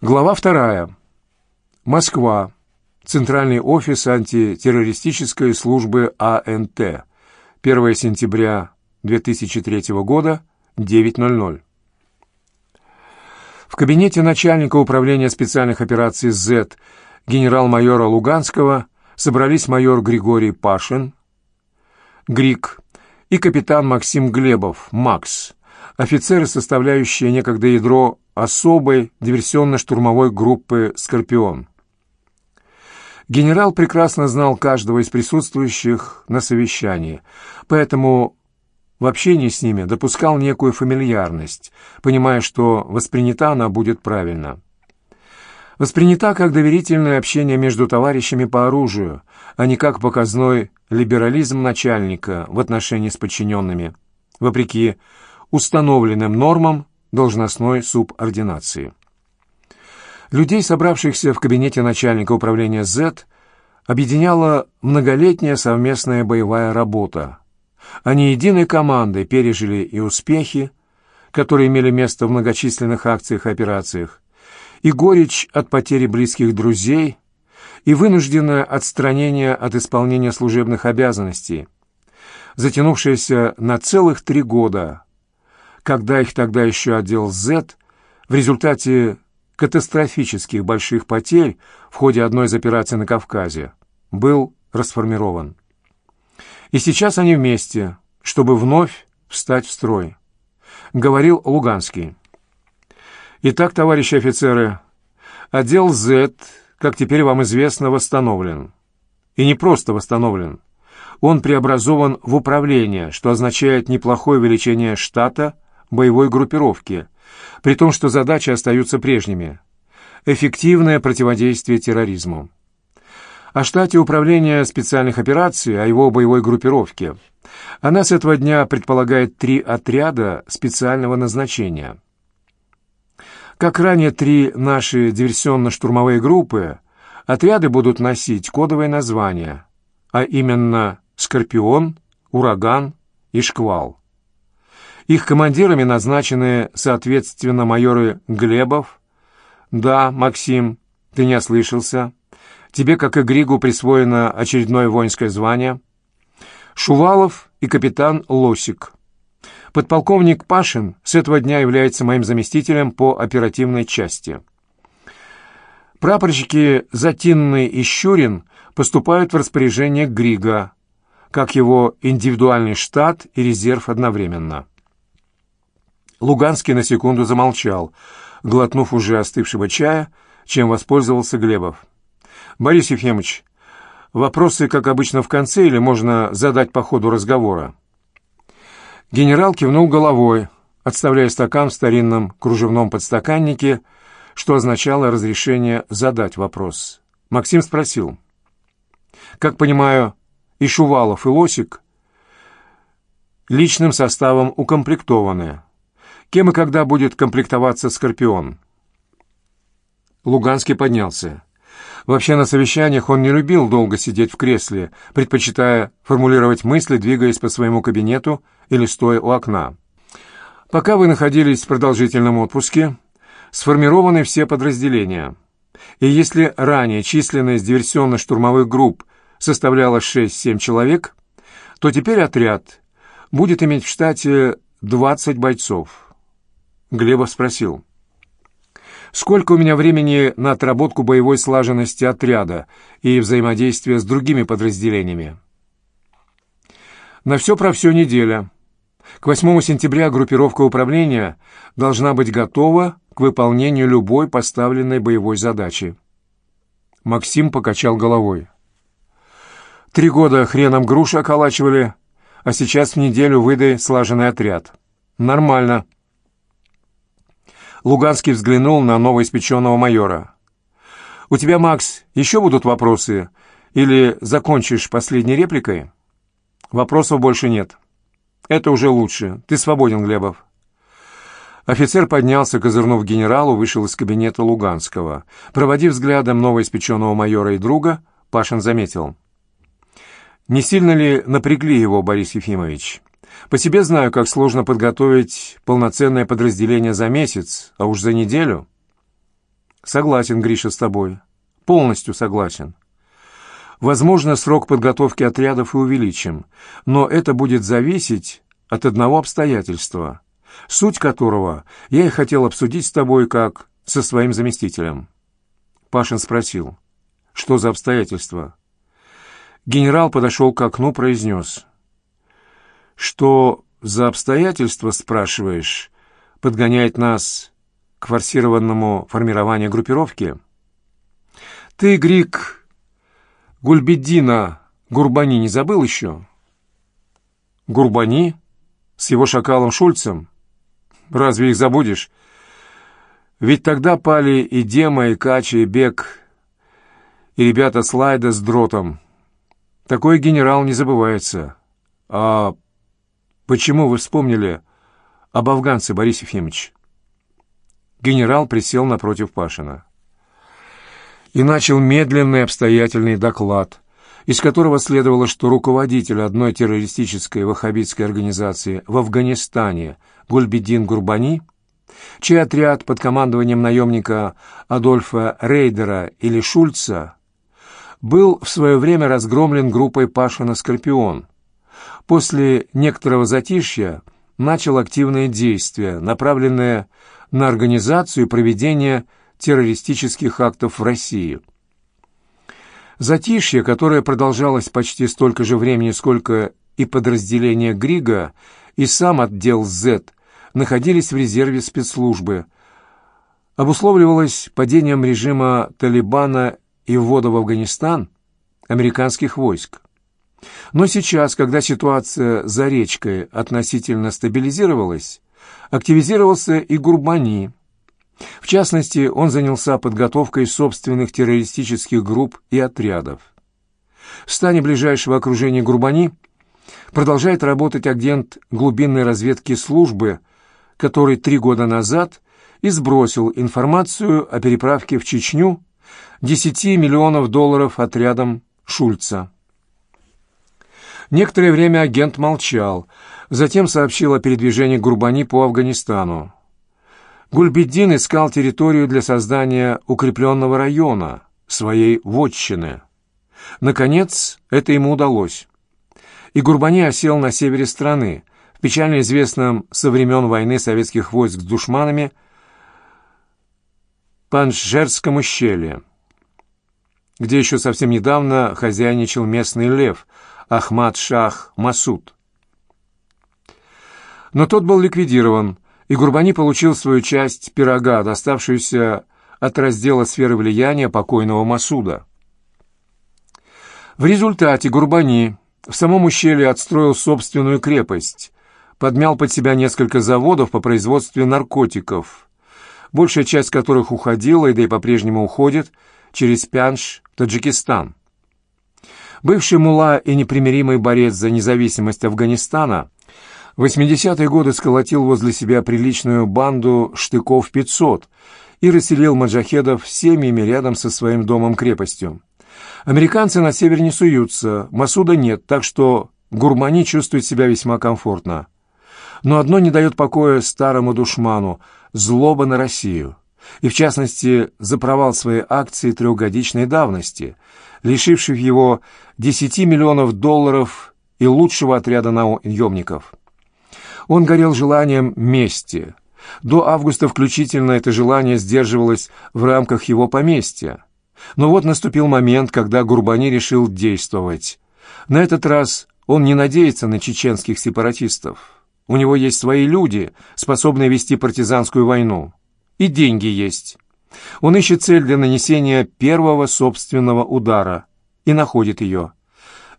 Глава вторая. Москва. Центральный офис антитеррористической службы АНТ. 1 сентября 2003 года, 9.00. В кабинете начальника управления специальных операций «З» генерал-майора Луганского собрались майор Григорий Пашин, Грик, и капитан Максим Глебов, Макс, офицеры, составляющие некогда ядро особой диверсионно-штурмовой группы «Скорпион». Генерал прекрасно знал каждого из присутствующих на совещании, поэтому в общении с ними допускал некую фамильярность, понимая, что воспринята она будет правильно. Воспринята как доверительное общение между товарищами по оружию, а не как показной либерализм начальника в отношении с подчиненными, вопреки установленным нормам должностной субординации. Людей, собравшихся в кабинете начальника управления Z, объединяла многолетняя совместная боевая работа. Они единой командой пережили и успехи, которые имели место в многочисленных акциях и операциях, и горечь от потери близких друзей, и вынужденное отстранение от исполнения служебных обязанностей, затянувшееся на целых три года – когда их тогда еще отдел Z в результате катастрофических больших потерь в ходе одной из операций на Кавказе был расформирован. И сейчас они вместе, чтобы вновь встать в строй. Говорил Луганский. Итак, товарищи офицеры, отдел Z, как теперь вам известно, восстановлен. И не просто восстановлен. Он преобразован в управление, что означает неплохое увеличение штата – боевой группировки, при том, что задачи остаются прежними. Эффективное противодействие терроризму. О штате управления специальных операций, о его боевой группировке. Она с этого дня предполагает три отряда специального назначения. Как ранее три наши диверсионно-штурмовые группы, отряды будут носить кодовые названия, а именно «Скорпион», «Ураган» и «Шквал». Их командирами назначены, соответственно, майоры Глебов. Да, Максим, ты не ослышался. Тебе, как и Григу, присвоено очередное воинское звание. Шувалов и капитан Лосик. Подполковник Пашин с этого дня является моим заместителем по оперативной части. Прапорщики Затинный и Щурин поступают в распоряжение Грига, как его индивидуальный штат и резерв одновременно. Луганский на секунду замолчал, глотнув уже остывшего чая, чем воспользовался Глебов. «Борис Ефремович, вопросы, как обычно, в конце или можно задать по ходу разговора?» Генерал кивнул головой, отставляя стакан в старинном кружевном подстаканнике, что означало разрешение задать вопрос. Максим спросил. «Как понимаю, и Шувалов, и Лосик личным составом укомплектованы?» Кем и когда будет комплектоваться «Скорпион»?» Луганский поднялся. Вообще на совещаниях он не любил долго сидеть в кресле, предпочитая формулировать мысли, двигаясь по своему кабинету или стоя у окна. Пока вы находились в продолжительном отпуске, сформированы все подразделения. И если ранее численность диверсионно-штурмовых групп составляла 6-7 человек, то теперь отряд будет иметь в штате 20 бойцов. Глебов спросил. «Сколько у меня времени на отработку боевой слаженности отряда и взаимодействия с другими подразделениями?» «На все про все неделя. К 8 сентября группировка управления должна быть готова к выполнению любой поставленной боевой задачи». Максим покачал головой. «Три года хреном груши околачивали, а сейчас в неделю выдай слаженный отряд. Нормально». Луганский взглянул на новоиспеченного майора. «У тебя, Макс, еще будут вопросы? Или закончишь последней репликой?» «Вопросов больше нет». «Это уже лучше. Ты свободен, Глебов». Офицер поднялся, козырнув генералу, вышел из кабинета Луганского. Проводив взглядом новоиспеченного майора и друга, Пашин заметил. «Не сильно ли напрягли его, Борис Ефимович?» По себе знаю, как сложно подготовить полноценное подразделение за месяц, а уж за неделю. Согласен, Гриша, с тобой. Полностью согласен. Возможно, срок подготовки отрядов и увеличим, но это будет зависеть от одного обстоятельства, суть которого я и хотел обсудить с тобой как со своим заместителем. Пашин спросил, что за обстоятельства? Генерал подошел к окну, произнес. «Что за обстоятельства, спрашиваешь, подгоняет нас к форсированному формированию группировки?» «Ты, Грик, Гульбеддина Гурбани не забыл еще?» «Гурбани? С его шакалом Шульцем? Разве их забудешь?» Ведь тогда пали и Дема, и Кача, и Бек, и ребята Слайда с дротом. Такой генерал не забывается. А почему вы вспомнили об афганце, Борис Ефимович? Генерал присел напротив Пашина и начал медленный обстоятельный доклад, из которого следовало, что руководитель одной террористической ваххабитской организации в Афганистане Гульбедин Гурбани – чей отряд под командованием наемника Адольфа Рейдера или Шульца был в свое время разгромлен группой Пашина «Скорпион». После некоторого затишья начал активные действия, направленные на организацию и проведение террористических актов в России. Затишье, которое продолжалось почти столько же времени, сколько и подразделение Грига, и сам отдел Z находились в резерве спецслужбы. Обусловливалось падением режима Талибана и ввода в Афганистан американских войск. Но сейчас, когда ситуация за речкой относительно стабилизировалась, активизировался и Гурбани. В частности, он занялся подготовкой собственных террористических групп и отрядов. В стане ближайшего окружения Гурбани продолжает работать агент глубинной разведки службы который три года назад и сбросил информацию о переправке в Чечню 10 миллионов долларов отрядом Шульца. Некоторое время агент молчал, затем сообщил о передвижении Гурбани по Афганистану. Гульбеддин искал территорию для создания укрепленного района, своей вотчины. Наконец, это ему удалось. И Гурбани осел на севере страны, в печально известном со времен войны советских войск с душманами Панжерском ущелье, где еще совсем недавно хозяйничал местный лев Ахмад Шах Масуд. Но тот был ликвидирован, и Гурбани получил свою часть пирога, доставшуюся от раздела сферы влияния покойного Масуда. В результате Гурбани в самом ущелье отстроил собственную крепость, подмял под себя несколько заводов по производству наркотиков, большая часть которых уходила и да и по-прежнему уходит через Пянш, Таджикистан. Бывший мула и непримиримый борец за независимость Афганистана в 80-е годы сколотил возле себя приличную банду штыков 500 и расселил маджахедов семьями рядом со своим домом-крепостью. Американцы на север не суются, Масуда нет, так что Гурмани чувствует себя весьма комфортно. Но одно не дает покоя старому душману – злоба на Россию. И в частности, за провал своей акции трехгодичной давности, лишивших его 10 миллионов долларов и лучшего отряда наемников. Он горел желанием мести. До августа включительно это желание сдерживалось в рамках его поместья. Но вот наступил момент, когда Гурбани решил действовать. На этот раз он не надеется на чеченских сепаратистов. У него есть свои люди, способные вести партизанскую войну. И деньги есть. Он ищет цель для нанесения первого собственного удара и находит ее.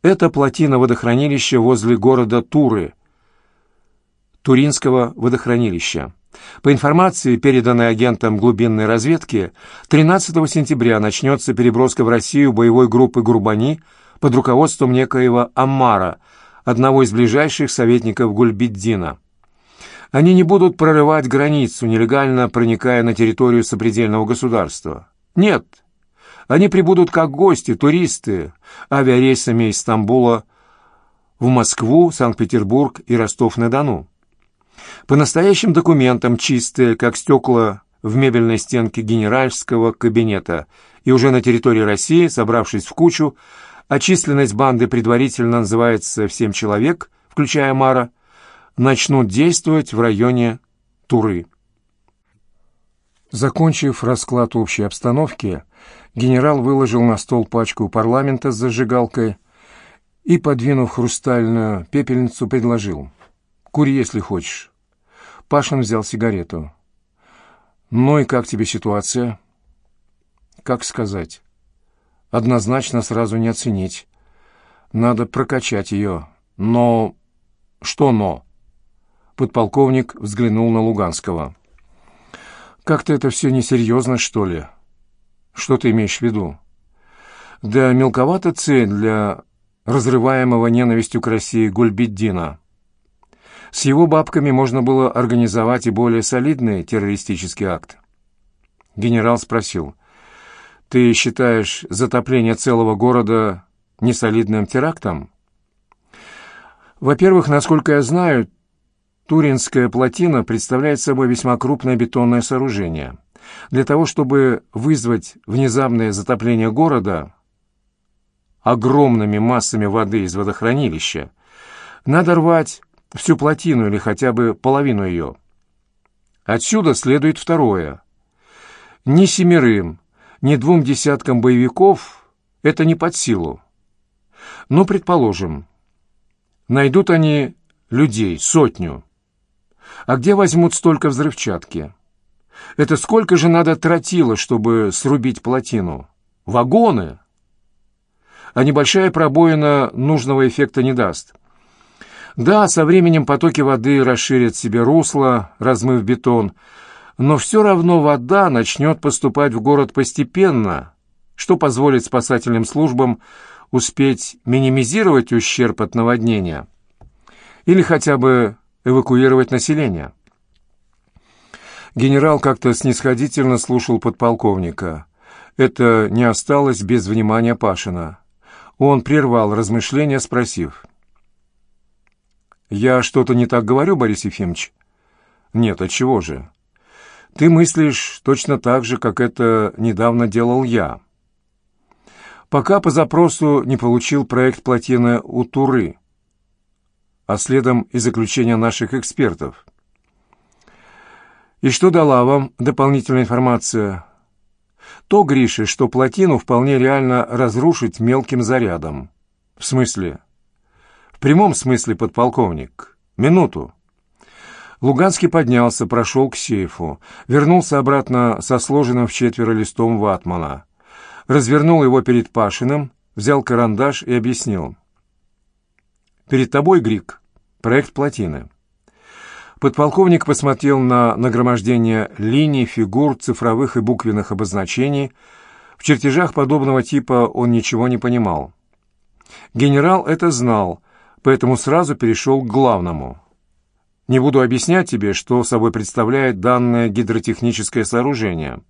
Это плотина водохранилища возле города Туры, Туринского водохранилища. По информации, переданной агентам глубинной разведки, 13 сентября начнется переброска в Россию боевой группы Гурбани под руководством некоего Аммара – одного из ближайших советников Гульбиддина. Они не будут прорывать границу, нелегально проникая на территорию сопредельного государства. Нет, они прибудут как гости, туристы, авиарейсами из Стамбула в Москву, Санкт-Петербург и Ростов-на-Дону. По настоящим документам чистые, как стекла в мебельной стенке генеральского кабинета, и уже на территории России, собравшись в кучу, а численность банды предварительно называется в семь человек, включая Мара, начнут действовать в районе Туры. Закончив расклад общей обстановки, генерал выложил на стол пачку парламента с зажигалкой и, подвинув хрустальную пепельницу, предложил. «Кури, если хочешь». Пашин взял сигарету. «Ну и как тебе ситуация?» «Как сказать?» «Однозначно сразу не оценить. Надо прокачать ее. Но...» «Что «но»?» Подполковник взглянул на Луганского. «Как-то это все несерьезно, что ли?» «Что ты имеешь в виду?» «Да мелковата цель для разрываемого ненавистью к России Гульбиддина. С его бабками можно было организовать и более солидный террористический акт. Генерал спросил, «Ты считаешь затопление целого города несолидным терактом?» «Во-первых, насколько я знаю, Туринская плотина представляет собой весьма крупное бетонное сооружение. Для того, чтобы вызвать внезапное затопление города огромными массами воды из водохранилища, надо рвать всю плотину или хотя бы половину ее. Отсюда следует второе. Ни семерым, ни двум десяткам боевиков это не под силу. Но, предположим, найдут они людей, сотню. А где возьмут столько взрывчатки? Это сколько же надо тротила, чтобы срубить плотину? Вагоны! А небольшая пробоина нужного эффекта не даст. Да, со временем потоки воды расширят себе русло, размыв бетон, но все равно вода начнет поступать в город постепенно, что позволит спасательным службам успеть минимизировать ущерб от наводнения или хотя бы эвакуировать население. Генерал как-то снисходительно слушал подполковника. Это не осталось без внимания Пашина. Он прервал размышления, спросив — «Я что-то не так говорю, Борис Ефимович?» «Нет, от чего же? Ты мыслишь точно так же, как это недавно делал я. Пока по запросу не получил проект плотины у Туры, а следом и заключение наших экспертов. И что дала вам дополнительная информация?» То, Гриша, что плотину вполне реально разрушить мелким зарядом. В смысле? В прямом смысле, подполковник. Минуту. Луганский поднялся, прошел к сейфу, вернулся обратно со сложенным в четверо листом ватмана, развернул его перед Пашиным, взял карандаш и объяснил. «Перед тобой, Грик, проект плотины». Подполковник посмотрел на нагромождение линий, фигур, цифровых и буквенных обозначений. В чертежах подобного типа он ничего не понимал. Генерал это знал, поэтому сразу перешел к главному. Не буду объяснять тебе, что собой представляет данное гидротехническое сооружение.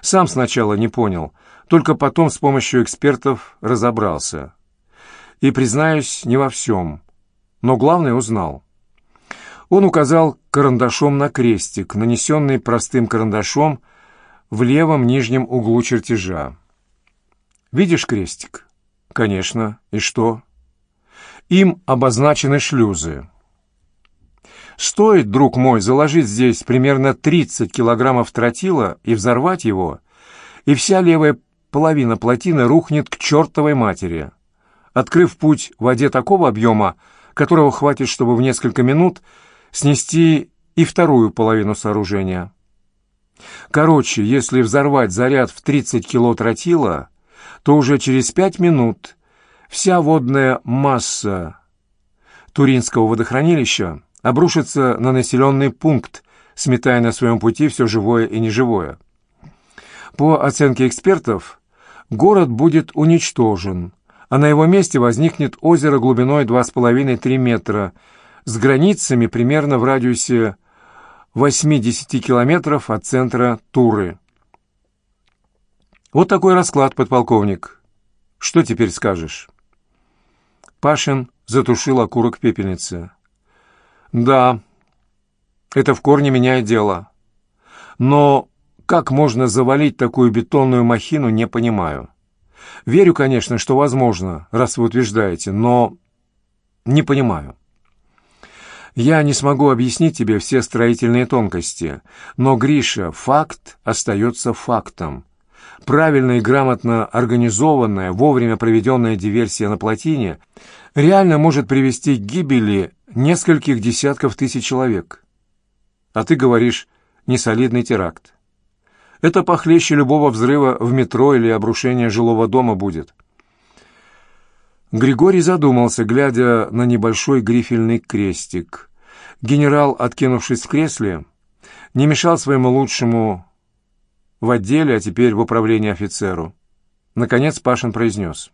Сам сначала не понял, только потом с помощью экспертов разобрался. И, признаюсь, не во всем, но главное узнал. Он указал карандашом на крестик, нанесенный простым карандашом в левом нижнем углу чертежа. «Видишь крестик?» «Конечно. И что?» Им обозначены шлюзы. Стоит, друг мой, заложить здесь примерно 30 килограммов тротила и взорвать его, и вся левая половина плотины рухнет к чертовой матери, открыв путь в воде такого объема, которого хватит, чтобы в несколько минут снести и вторую половину сооружения. Короче, если взорвать заряд в 30 кило тротила, то уже через пять минут вся водная масса Туринского водохранилища обрушится на населенный пункт, сметая на своем пути все живое и неживое. По оценке экспертов, город будет уничтожен, а на его месте возникнет озеро глубиной 2,5-3 метра с границами примерно в радиусе 80 километров от центра Туры. Вот такой расклад, подполковник. Что теперь скажешь? Пашин затушил окурок пепельницы. «Да, это в корне меняет дело. Но как можно завалить такую бетонную махину, не понимаю. Верю, конечно, что возможно, раз вы утверждаете, но не понимаю. Я не смогу объяснить тебе все строительные тонкости, но, Гриша, факт остается фактом. Правильно и грамотно организованная, вовремя проведенная диверсия на плотине реально может привести к гибели нескольких десятков тысяч человек. А ты говоришь «несолидный теракт». Это похлеще любого взрыва в метро или обрушения жилого дома будет. Григорий задумался, глядя на небольшой грифельный крестик. Генерал, откинувшись в кресле, не мешал своему лучшему в отделе, а теперь в управлении офицеру. Наконец Пашин произнес.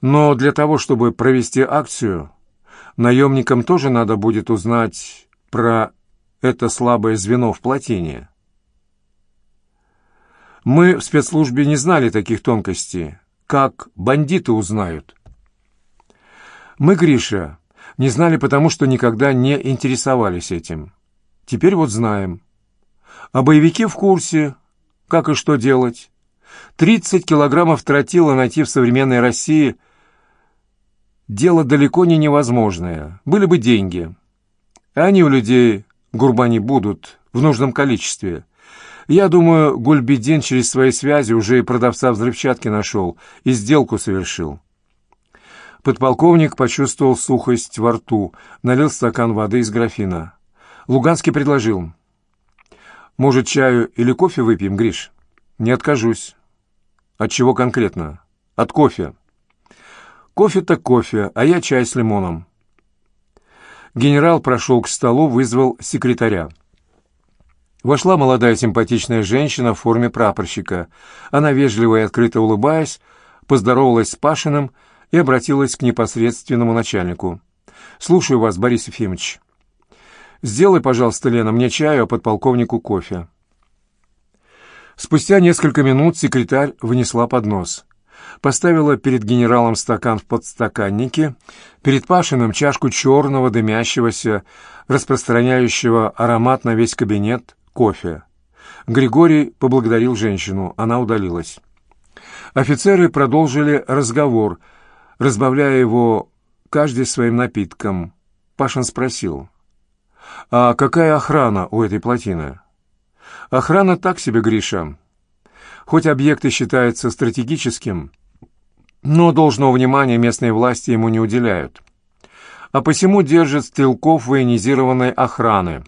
«Но для того, чтобы провести акцию, наемникам тоже надо будет узнать про это слабое звено в плотине. Мы в спецслужбе не знали таких тонкостей, как бандиты узнают. Мы, Гриша, не знали потому, что никогда не интересовались этим. Теперь вот знаем. А боевики в курсе, как и что делать. 30 килограммов тротила найти в современной России – дело далеко не невозможное. Были бы деньги. Они у людей гурбани будут в нужном количестве. Я думаю, Гульбедин через свои связи уже и продавца взрывчатки нашел и сделку совершил. Подполковник почувствовал сухость во рту, налил стакан воды из графина. Луганский предложил. «Может, чаю или кофе выпьем, Гриш?» «Не откажусь». «От чего конкретно?» «От кофе». «Кофе так кофе, а я чай с лимоном». Генерал прошел к столу, вызвал секретаря. Вошла молодая симпатичная женщина в форме прапорщика. Она, вежливо и открыто улыбаясь, поздоровалась с Пашиным и обратилась к непосредственному начальнику. «Слушаю вас, Борис Ефимович». «Сделай, пожалуйста, Лена, мне чаю, а подполковнику кофе». Спустя несколько минут секретарь вынесла поднос. Поставила перед генералом стакан в подстаканнике, перед Пашиным чашку черного, дымящегося, распространяющего аромат на весь кабинет, кофе. Григорий поблагодарил женщину, она удалилась. Офицеры продолжили разговор, разбавляя его каждый своим напитком. Пашин спросил, «А какая охрана у этой плотины?» «Охрана так себе, Гриша. Хоть объект и считается стратегическим, но должного внимания местные власти ему не уделяют. А посему держат стрелков военизированной охраны.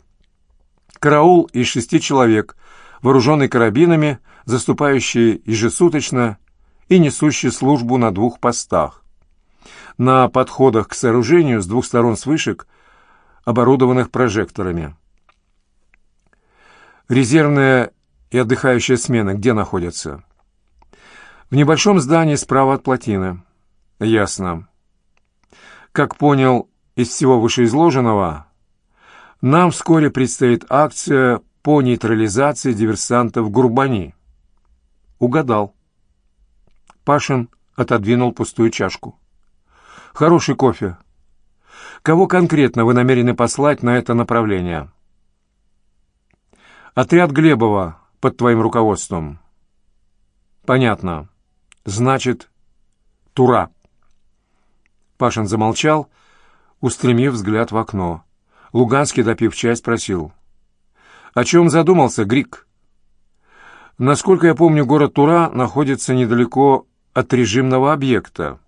Караул из шести человек, вооруженный карабинами, заступающие ежесуточно и несущий службу на двух постах. На подходах к сооружению с двух сторон с вышек, оборудованных прожекторами. Резервная и отдыхающая смена где находятся? В небольшом здании справа от плотины. Ясно. Как понял из всего вышеизложенного, нам вскоре предстоит акция по нейтрализации диверсантов Гурбани. Угадал. Пашин отодвинул пустую чашку. Хороший кофе. Кого конкретно вы намерены послать на это направление? Отряд Глебова под твоим руководством. Понятно. Значит, Тура. Пашин замолчал, устремив взгляд в окно. Луганский, допив чай, спросил. «О чем задумался, Грик?» «Насколько я помню, город Тура находится недалеко от режимного объекта.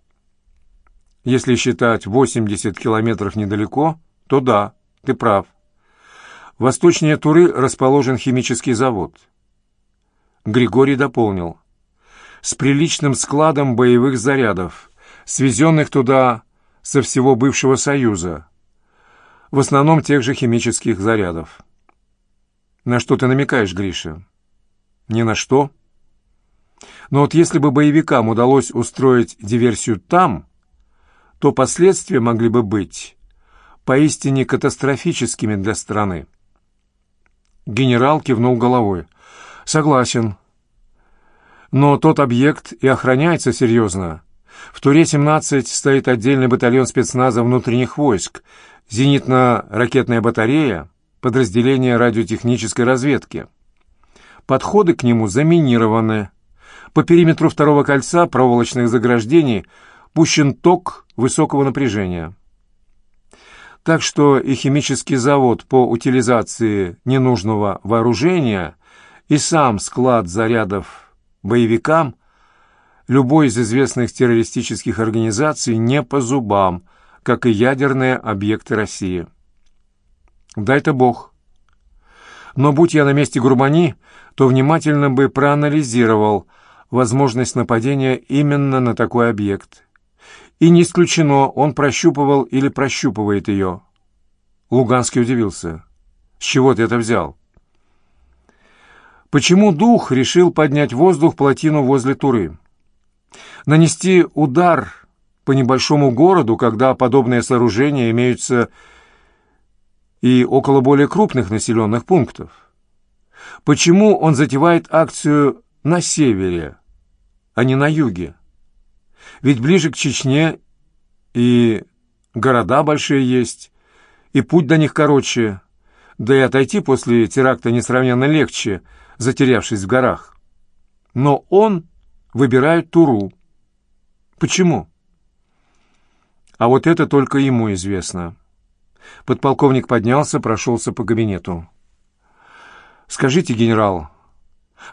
Если считать 80 километров недалеко, то да, ты прав. Восточнее Туры расположен химический завод». Григорий дополнил с приличным складом боевых зарядов, свезенных туда со всего бывшего Союза, в основном тех же химических зарядов. На что ты намекаешь, Гриша? Ни на что. Но вот если бы боевикам удалось устроить диверсию там, то последствия могли бы быть поистине катастрофическими для страны. Генерал кивнул головой. «Согласен. Но тот объект и охраняется серьезно. В Туре-17 стоит отдельный батальон спецназа внутренних войск, зенитно-ракетная батарея, подразделение радиотехнической разведки. Подходы к нему заминированы. По периметру второго кольца проволочных заграждений пущен ток высокого напряжения. Так что и химический завод по утилизации ненужного вооружения, и сам склад зарядов боевикам любой из известных террористических организаций не по зубам, как и ядерные объекты России. Дай-то Бог. Но будь я на месте Гурмани, то внимательно бы проанализировал возможность нападения именно на такой объект. И не исключено, он прощупывал или прощупывает ее. Луганский удивился. «С чего ты это взял?» Почему дух решил поднять воздух плотину возле Туры? Нанести удар по небольшому городу, когда подобные сооружения имеются и около более крупных населенных пунктов? Почему он затевает акцию на севере, а не на юге? Ведь ближе к Чечне и города большие есть, и путь до них короче, да и отойти после теракта несравненно легче, затерявшись в горах. Но он выбирает Туру. Почему? А вот это только ему известно. Подполковник поднялся, прошелся по кабинету. «Скажите, генерал,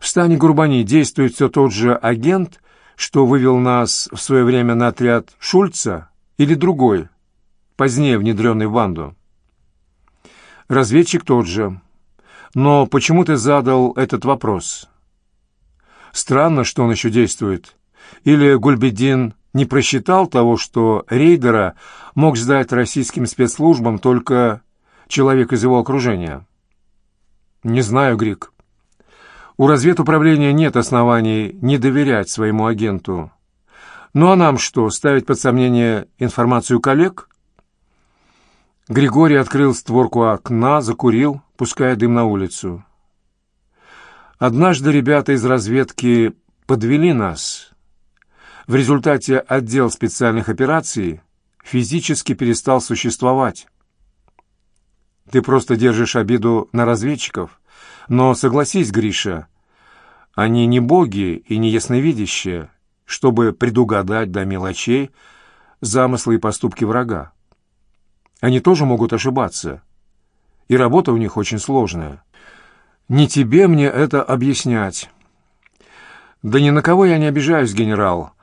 в стане Гурбани действует все тот же агент, что вывел нас в свое время на отряд Шульца, или другой, позднее внедренный в банду?» «Разведчик тот же. Но почему ты задал этот вопрос?» «Странно, что он еще действует. Или Гульбедин не просчитал того, что рейдера мог сдать российским спецслужбам только человек из его окружения. Не знаю, Грик. У разведуправления нет оснований не доверять своему агенту. Ну а нам что, ставить под сомнение информацию коллег? Григорий открыл створку окна, закурил, пуская дым на улицу. Однажды ребята из разведки подвели нас — в результате отдел специальных операций физически перестал существовать. Ты просто держишь обиду на разведчиков. Но согласись, Гриша, они не боги и не ясновидящие, чтобы предугадать до мелочей замыслы и поступки врага. Они тоже могут ошибаться, и работа у них очень сложная. Не тебе мне это объяснять. Да ни на кого я не обижаюсь, генерал.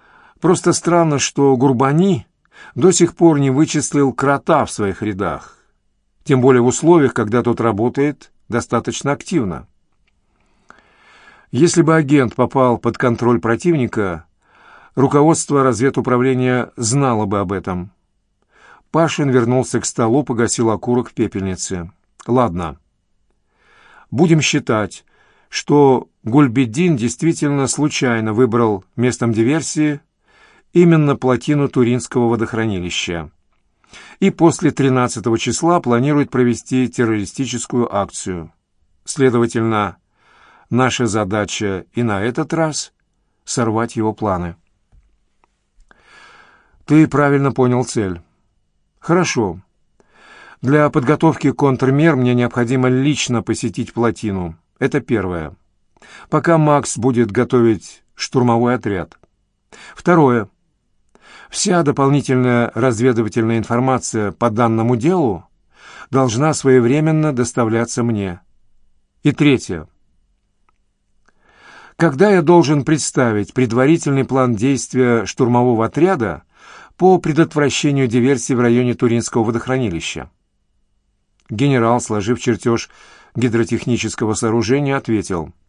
Просто странно, что Гурбани до сих пор не вычислил крота в своих рядах, тем более в условиях, когда тот работает достаточно активно. Если бы агент попал под контроль противника, руководство разведуправления знало бы об этом. Пашин вернулся к столу, погасил окурок в пепельнице. «Ладно. Будем считать, что Гульбеддин действительно случайно выбрал местом диверсии именно плотину Туринского водохранилища. И после 13 числа планирует провести террористическую акцию. Следовательно, наша задача и на этот раз — сорвать его планы. Ты правильно понял цель. Хорошо. Для подготовки контрмер мне необходимо лично посетить плотину. Это первое. Пока Макс будет готовить штурмовой отряд. Второе. Вся дополнительная разведывательная информация по данному делу должна своевременно доставляться мне. И третье. Когда я должен представить предварительный план действия штурмового отряда по предотвращению диверсии в районе Туринского водохранилища? Генерал, сложив чертеж гидротехнического сооружения, ответил –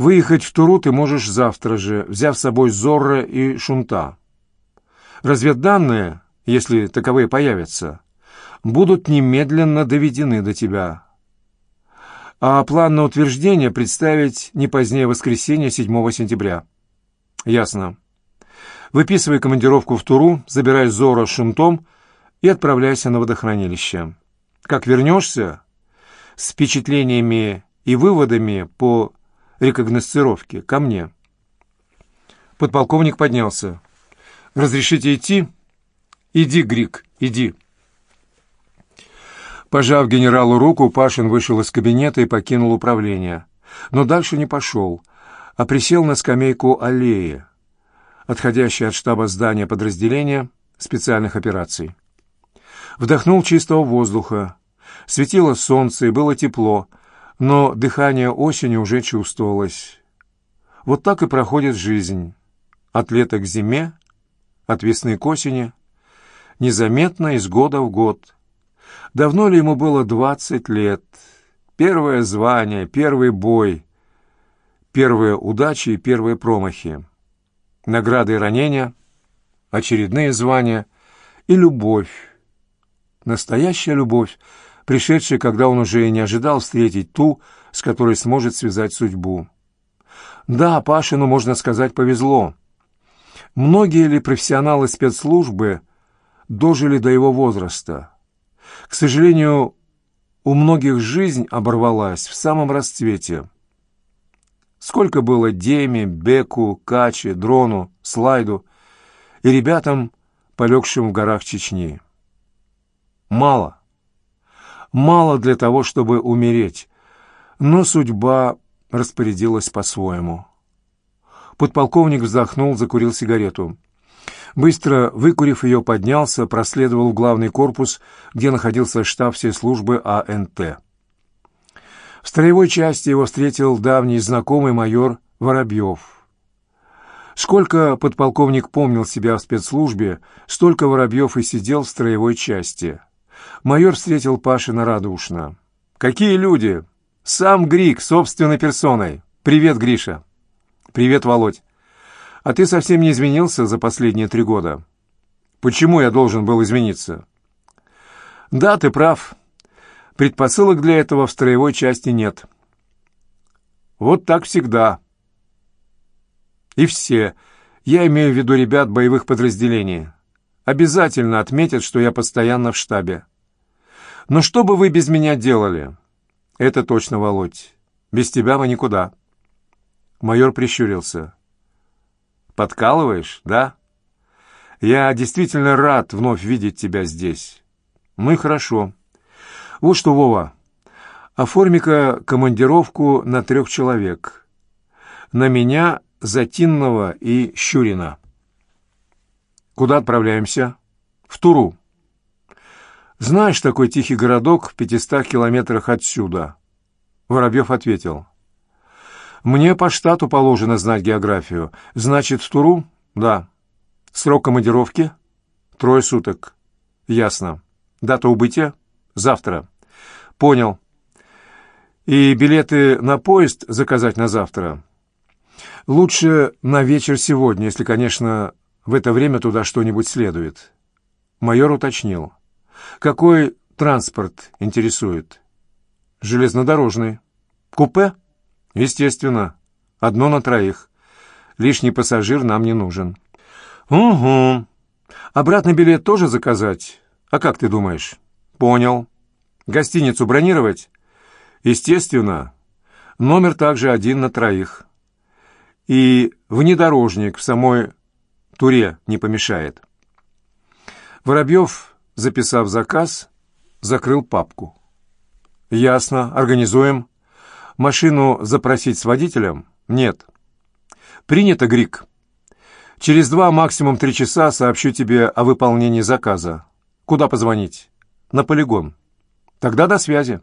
Выехать в Туру ты можешь завтра же, взяв с собой Зорро и Шунта. Разведданные, если таковые появятся, будут немедленно доведены до тебя. А план на утверждение представить не позднее воскресенья 7 сентября. Ясно. Выписывай командировку в Туру, забирай Зоро с Шунтом и отправляйся на водохранилище. Как вернешься, с впечатлениями и выводами по рекогносцировки. Ко мне». Подполковник поднялся. «Разрешите идти?» «Иди, Грик, иди». Пожав генералу руку, Пашин вышел из кабинета и покинул управление. Но дальше не пошел, а присел на скамейку аллеи, отходящей от штаба здания подразделения специальных операций. Вдохнул чистого воздуха. Светило солнце и было тепло, но дыхание осени уже чувствовалось. Вот так и проходит жизнь. От лета к зиме, от весны к осени, незаметно из года в год. Давно ли ему было двадцать лет? Первое звание, первый бой, первые удачи и первые промахи. Награды и ранения, очередные звания и любовь. Настоящая любовь, пришедшая, когда он уже и не ожидал встретить ту, с которой сможет связать судьбу. Да, Пашину, можно сказать, повезло. Многие ли профессионалы спецслужбы дожили до его возраста? К сожалению, у многих жизнь оборвалась в самом расцвете. Сколько было Деме, Беку, Каче, Дрону, Слайду и ребятам, полегшим в горах Чечни. Мало. Мало для того, чтобы умереть, но судьба распорядилась по-своему. Подполковник вздохнул, закурил сигарету. Быстро выкурив ее, поднялся, проследовал в главный корпус, где находился штаб всей службы АНТ. В строевой части его встретил давний знакомый майор Воробьев. Сколько подполковник помнил себя в спецслужбе, столько Воробьев и сидел в строевой части. Майор встретил Пашина радушно. «Какие люди! Сам Грик, собственной персоной! Привет, Гриша!» «Привет, Володь! А ты совсем не изменился за последние три года?» «Почему я должен был измениться?» «Да, ты прав. Предпосылок для этого в строевой части нет». «Вот так всегда». «И все. Я имею в виду ребят боевых подразделений. Обязательно отметят, что я постоянно в штабе. Но что бы вы без меня делали?» «Это точно, Володь. Без тебя мы никуда». Майор прищурился. «Подкалываешь, да? Я действительно рад вновь видеть тебя здесь. Мы хорошо. Вот что, Вова, оформи-ка командировку на трех человек. На меня, Затинного и Щурина. Куда отправляемся? В Туру. Знаешь такой тихий городок в пятистах километрах отсюда?» Воробьев ответил. Мне по штату положено знать географию. Значит, в Туру? Да. Срок командировки? Трое суток. Ясно. Дата убытия? Завтра. Понял. И билеты на поезд заказать на завтра? Лучше на вечер сегодня, если, конечно, в это время туда что-нибудь следует. Майор уточнил. Какой транспорт интересует? Железнодорожный. Купе? Естественно. Одно на троих. Лишний пассажир нам не нужен. Угу. Обратный билет тоже заказать? А как ты думаешь? Понял. Гостиницу бронировать? Естественно. Номер также один на троих. И внедорожник в самой туре не помешает. Воробьев, записав заказ, закрыл папку. «Ясно. Организуем. Машину запросить с водителем? Нет. Принято, Грик. Через два, максимум три часа сообщу тебе о выполнении заказа. Куда позвонить? На полигон. Тогда до связи.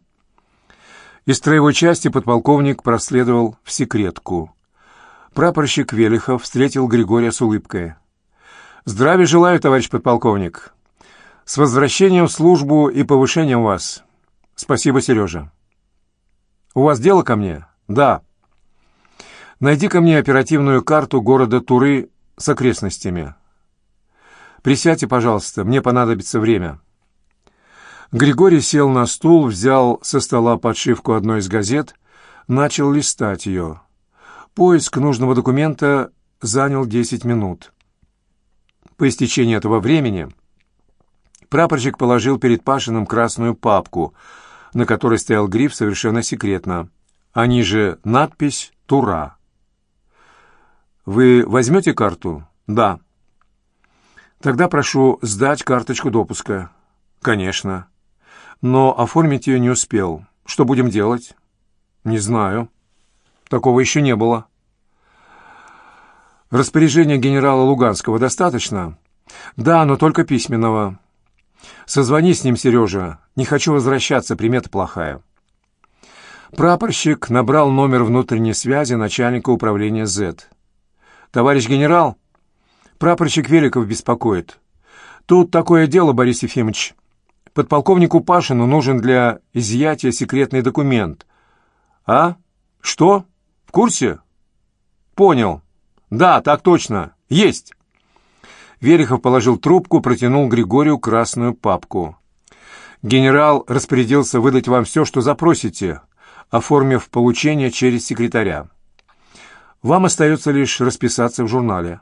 Из строевой части подполковник проследовал в секретку. Прапорщик Велихов встретил Григория с улыбкой. «Здравия желаю, товарищ подполковник. С возвращением в службу и повышением вас. Спасибо, Сережа». «У вас дело ко мне?» «Да». «Найди ко мне оперативную карту города Туры с окрестностями». «Присядьте, пожалуйста, мне понадобится время». Григорий сел на стул, взял со стола подшивку одной из газет, начал листать ее. Поиск нужного документа занял 10 минут. По истечении этого времени прапорщик положил перед Пашиным красную папку — на которой стоял гриф совершенно секретно, а ниже надпись «Тура». «Вы возьмете карту?» «Да». «Тогда прошу сдать карточку допуска». «Конечно». но оформить ее не успел. Что будем делать? Не знаю. Такого еще не было. Распоряжения генерала Луганского достаточно? Да, но только письменного. Созвони с ним, Сережа. Не хочу возвращаться, примета плохая. Прапорщик набрал номер внутренней связи начальника управления Z. «Товарищ генерал, прапорщик Великов беспокоит. Тут такое дело, Борис Ефимович. Подполковнику Пашину нужен для изъятия секретный документ. А? Что? В курсе? Понял. Да, так точно. Есть. Верехов положил трубку, протянул Григорию красную папку. «Генерал распорядился выдать вам все, что запросите, оформив получение через секретаря. Вам остается лишь расписаться в журнале».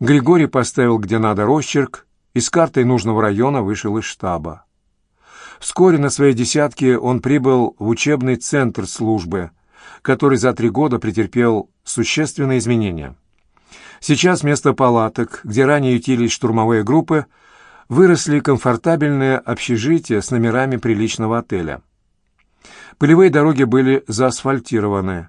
Григорий поставил где надо росчерк и с картой нужного района вышел из штаба. Вскоре на своей десятке он прибыл в учебный центр службы, который за три года претерпел существенные изменения. Сейчас вместо палаток, где ранее ютились штурмовые группы, выросли комфортабельные общежития с номерами приличного отеля. Полевые дороги были заасфальтированы.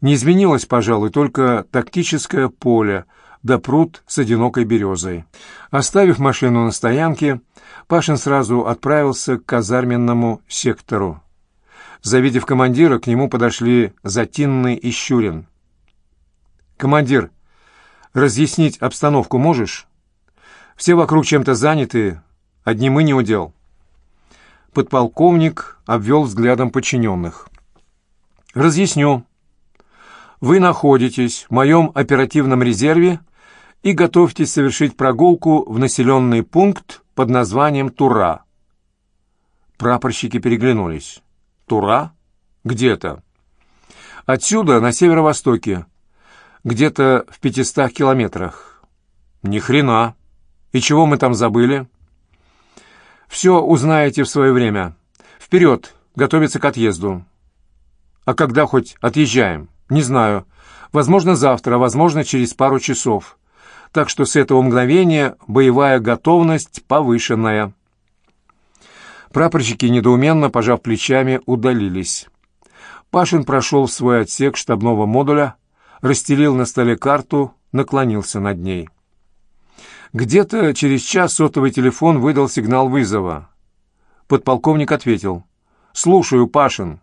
Не изменилось, пожалуй, только тактическое поле да пруд с одинокой березой. Оставив машину на стоянке, Пашин сразу отправился к казарменному сектору. Завидев командира, к нему подошли Затинный и Щурин. «Командир, Разъяснить обстановку можешь? Все вокруг чем-то заняты, одни мы не удел». Подполковник обвел взглядом подчиненных. «Разъясню. Вы находитесь в моем оперативном резерве и готовьтесь совершить прогулку в населенный пункт под названием Тура». Прапорщики переглянулись. «Тура? Где это?» «Отсюда, на северо-востоке, где-то в пятистах километрах. Ни хрена. И чего мы там забыли? Все узнаете в свое время. Вперед, готовиться к отъезду. А когда хоть отъезжаем? Не знаю. Возможно, завтра, возможно, через пару часов. Так что с этого мгновения боевая готовность повышенная. Прапорщики, недоуменно пожав плечами, удалились. Пашин прошел в свой отсек штабного модуля, расстелил на столе карту, наклонился над ней. Где-то через час сотовый телефон выдал сигнал вызова. Подполковник ответил. «Слушаю, Пашин».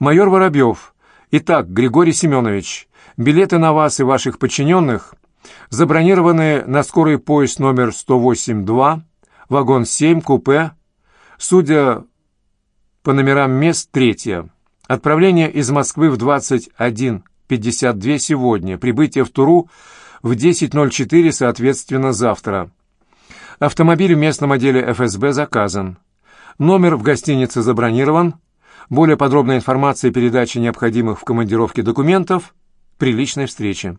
«Майор Воробьев. Итак, Григорий Семенович, билеты на вас и ваших подчиненных забронированы на скорый поезд номер 108-2, вагон 7, купе, судя по номерам мест, третье. Отправление из Москвы в 21 52 сегодня, прибытие в Туру в 10.04, соответственно, завтра. Автомобиль в местном отделе ФСБ заказан. Номер в гостинице забронирован. Более подробная информация и передача необходимых в командировке документов при личной встрече.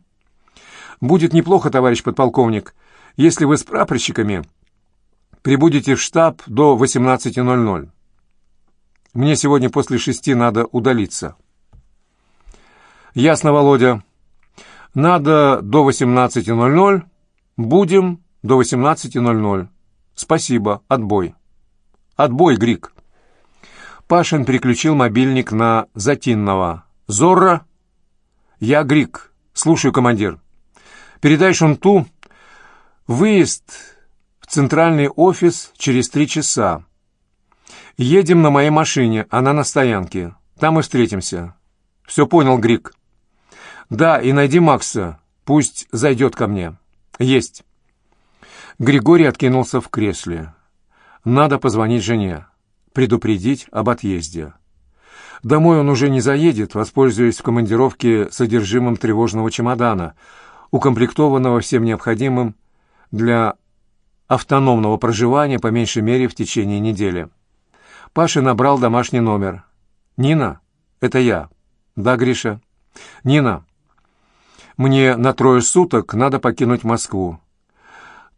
Будет неплохо, товарищ подполковник, если вы с прапорщиками прибудете в штаб до 18.00. Мне сегодня после шести надо удалиться. «Ясно, Володя. Надо до 18.00. Будем до 18.00. Спасибо. Отбой». «Отбой, Грик». Пашин переключил мобильник на Затинного. «Зорро?» «Я Грик. Слушаю, командир. Передай Шунту выезд в центральный офис через три часа. Едем на моей машине, она на стоянке. Там и встретимся». «Все понял, Грик». «Да, и найди Макса. Пусть зайдет ко мне». «Есть». Григорий откинулся в кресле. «Надо позвонить жене, предупредить об отъезде». Домой он уже не заедет, воспользуясь в командировке содержимым тревожного чемодана, укомплектованного всем необходимым для автономного проживания по меньшей мере в течение недели. Паша набрал домашний номер. «Нина, это я». «Да, Гриша». «Нина, мне на трое суток надо покинуть Москву.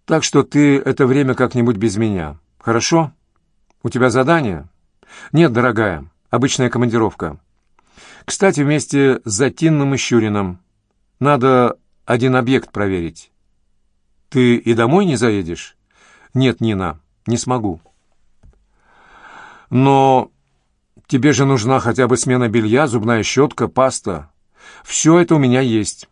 Так что ты это время как-нибудь без меня. Хорошо? У тебя задание? Нет, дорогая, обычная командировка. Кстати, вместе с Затинным и Щуриным надо один объект проверить. Ты и домой не заедешь? Нет, Нина, не смогу. Но тебе же нужна хотя бы смена белья, зубная щетка, паста. Все это у меня есть.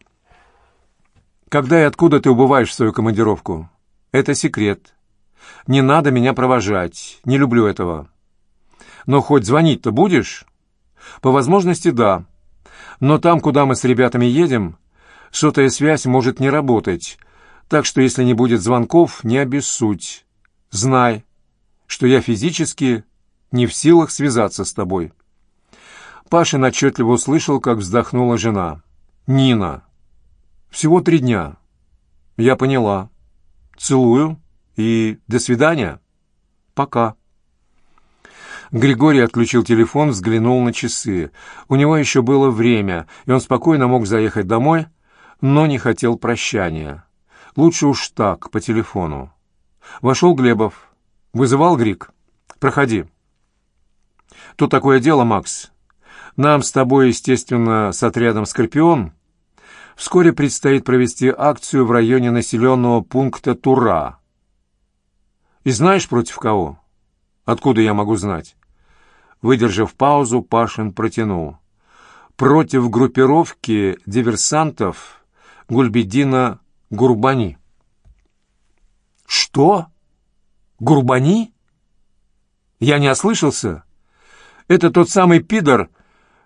Когда и откуда ты убываешь в свою командировку? Это секрет. Не надо меня провожать. Не люблю этого. Но хоть звонить-то будешь? По возможности, да. Но там, куда мы с ребятами едем, сотовая связь может не работать. Так что, если не будет звонков, не обессудь. Знай, что я физически не в силах связаться с тобой. Пашин отчетливо услышал, как вздохнула жена. «Нина, всего три дня». «Я поняла. Целую и до свидания. Пока». Григорий отключил телефон, взглянул на часы. У него еще было время, и он спокойно мог заехать домой, но не хотел прощания. Лучше уж так, по телефону. Вошел Глебов. «Вызывал Григ? Проходи». «Тут такое дело, Макс. Нам с тобой, естественно, с отрядом «Скорпион» вскоре предстоит провести акцию в районе населенного пункта Тура. И знаешь, против кого? Откуда я могу знать? Выдержав паузу, Пашин протянул. Против группировки диверсантов Гульбедина Гурбани. Что? Гурбани? Я не ослышался? Это тот самый пидор,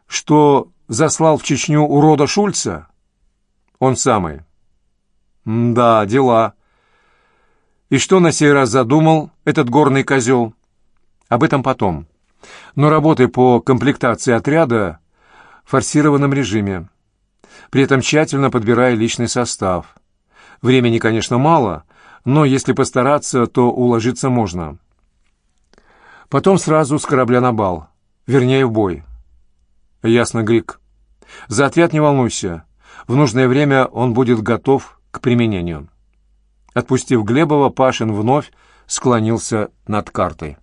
что заслал в Чечню урода Шульца? Он самый. да, дела. И что на сей раз задумал этот горный козел? Об этом потом. Но работай по комплектации отряда в форсированном режиме, при этом тщательно подбирая личный состав. Времени, конечно, мало, но если постараться, то уложиться можно. Потом сразу с корабля на бал, вернее, в бой. Ясно, Грик. За отряд не волнуйся. В нужное время он будет готов к применению. Отпустив Глебова, Пашин вновь склонился над картой.